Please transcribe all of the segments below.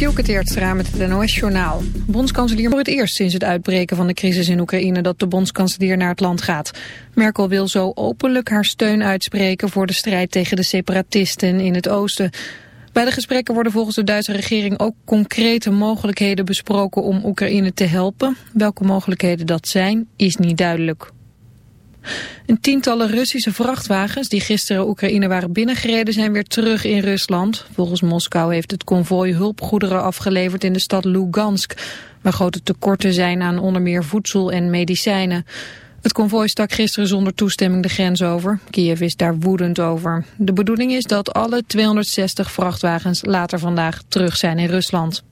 Dielke met het NOS-journaal. Bondskanselier voor het eerst sinds het uitbreken van de crisis in Oekraïne dat de bondskanselier naar het land gaat. Merkel wil zo openlijk haar steun uitspreken voor de strijd tegen de separatisten in het oosten. Bij de gesprekken worden volgens de Duitse regering ook concrete mogelijkheden besproken om Oekraïne te helpen. Welke mogelijkheden dat zijn, is niet duidelijk. Een tientallen Russische vrachtwagens die gisteren Oekraïne waren binnengereden zijn weer terug in Rusland. Volgens Moskou heeft het konvooi hulpgoederen afgeleverd in de stad Lugansk, waar grote tekorten zijn aan onder meer voedsel en medicijnen. Het konvooi stak gisteren zonder toestemming de grens over. Kiev is daar woedend over. De bedoeling is dat alle 260 vrachtwagens later vandaag terug zijn in Rusland.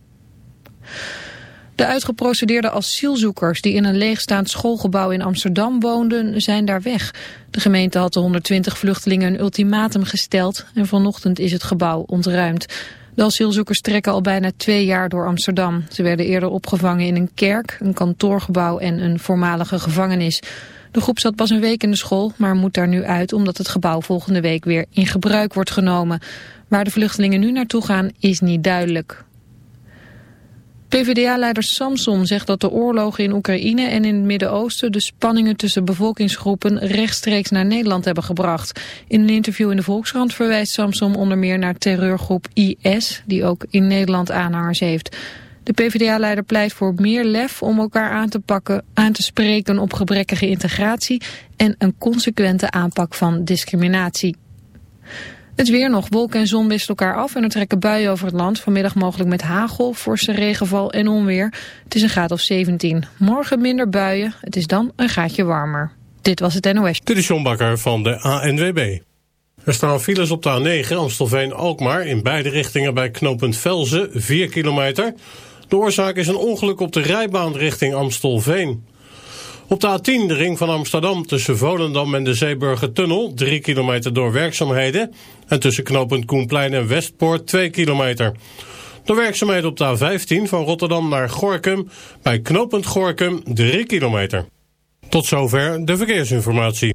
De uitgeprocedeerde asielzoekers die in een leegstaand schoolgebouw in Amsterdam woonden, zijn daar weg. De gemeente had de 120 vluchtelingen een ultimatum gesteld en vanochtend is het gebouw ontruimd. De asielzoekers trekken al bijna twee jaar door Amsterdam. Ze werden eerder opgevangen in een kerk, een kantoorgebouw en een voormalige gevangenis. De groep zat pas een week in de school, maar moet daar nu uit omdat het gebouw volgende week weer in gebruik wordt genomen. Waar de vluchtelingen nu naartoe gaan is niet duidelijk. PvdA-leider Samson zegt dat de oorlogen in Oekraïne en in het Midden-Oosten de spanningen tussen bevolkingsgroepen rechtstreeks naar Nederland hebben gebracht. In een interview in de Volkskrant verwijst Samson onder meer naar terreurgroep IS, die ook in Nederland aanhangers heeft. De PvdA-leider pleit voor meer lef om elkaar aan te pakken, aan te spreken op gebrekkige integratie en een consequente aanpak van discriminatie. Het weer nog. Wolken en zon wisselen elkaar af en er trekken buien over het land. Vanmiddag mogelijk met hagel, forse regenval en onweer. Het is een graad of 17. Morgen minder buien. Het is dan een gaatje warmer. Dit was het NOS. Dit is John Bakker van de ANWB. Er staan files op de A9 Amstelveen-Alkmaar in beide richtingen bij knooppunt Velzen, 4 kilometer. De oorzaak is een ongeluk op de rijbaan richting Amstelveen. Op de A10, de ring van Amsterdam, tussen Volendam en de Zeeburgertunnel, 3 kilometer door werkzaamheden. En tussen knooppunt Koenplein en Westpoort, 2 kilometer. Door werkzaamheden op de A15 van Rotterdam naar Gorkum, bij knooppunt Gorkum, 3 kilometer. Tot zover de verkeersinformatie.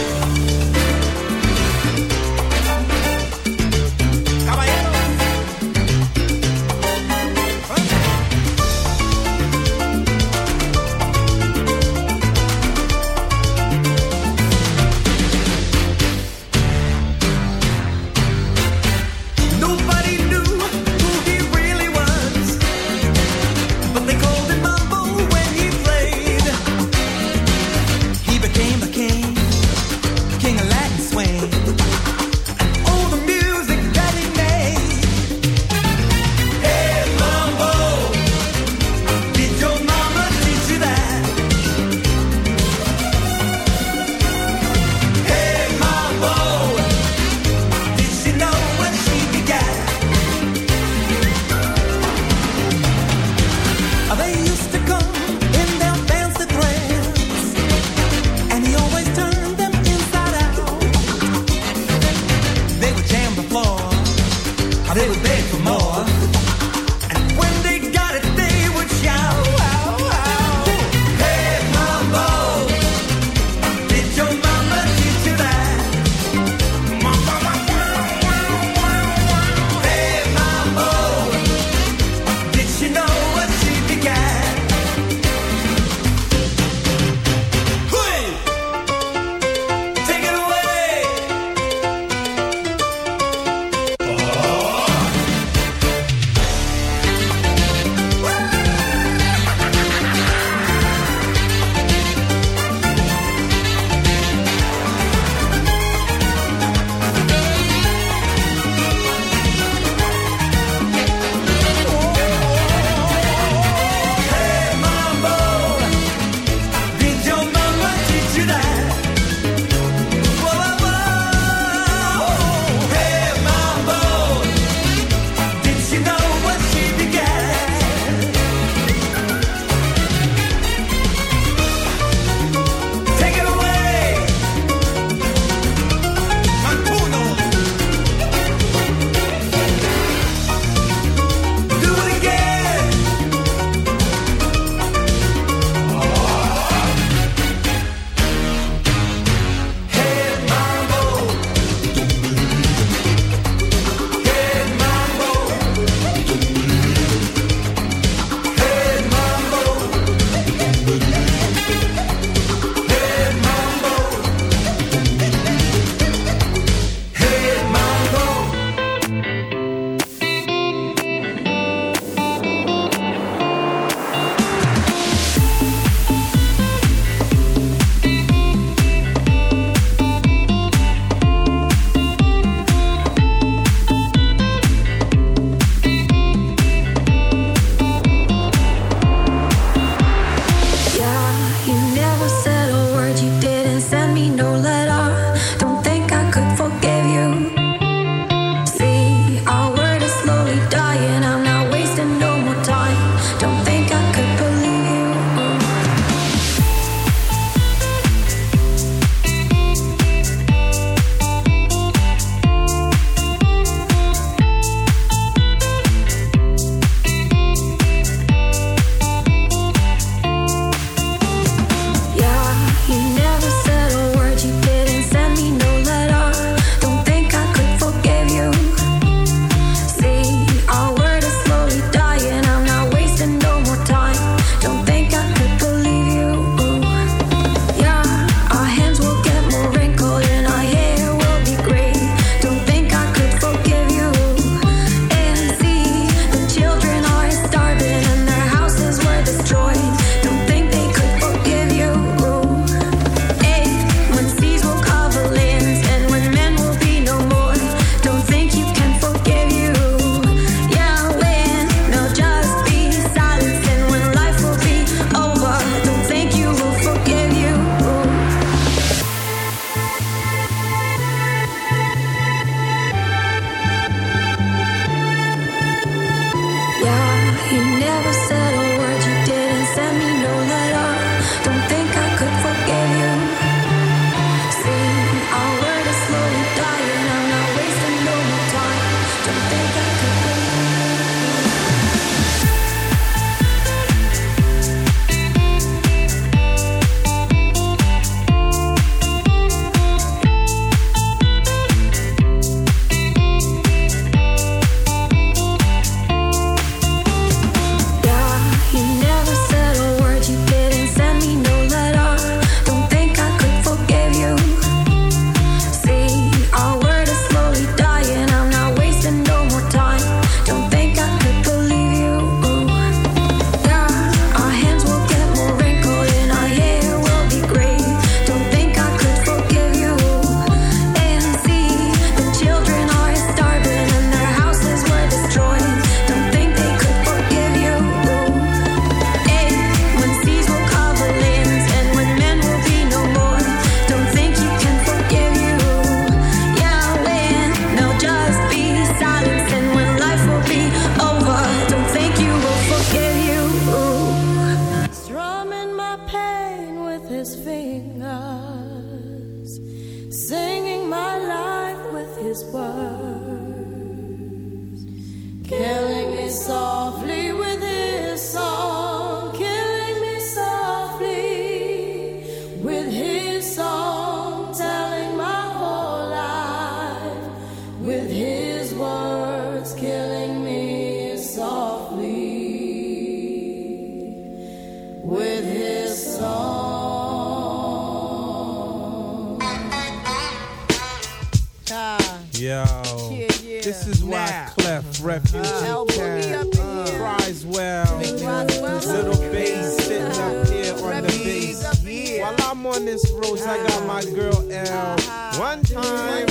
refuge. Uh, Cries well. Little bass sitting up here on the bass. While I'm on this road, I got my girl L. One time.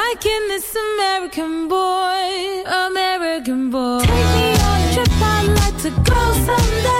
liking this American boy, American boy. Take me on a trip, I'd like to go someday.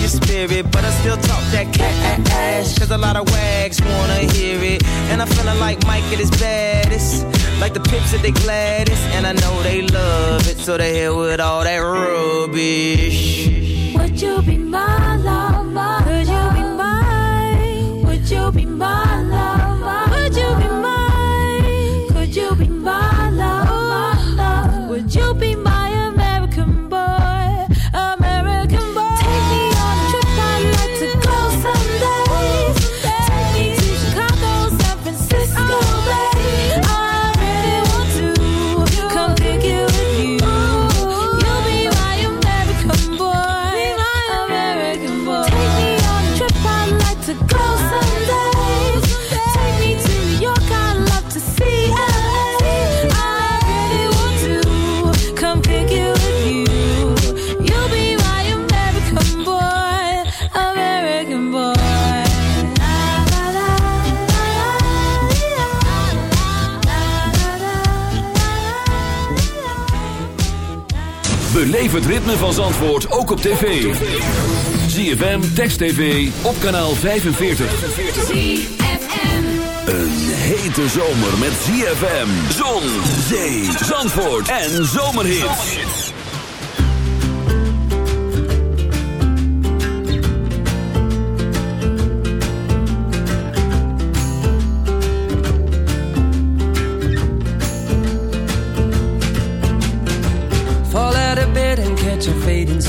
your spirit. But I still talk that cat. Cause a lot of wags wanna hear it. And I'm feeling like Mike at his baddest. Like the pips at they gladdest. And I know they love it. So they hell with all that rubbish. Would you be my ritme van Zandvoort ook op tv. ZFM, Text TV, op kanaal 45. Een hete zomer met ZFM, zon, zee, Zandvoort en zomerhits.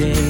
day.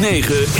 106.9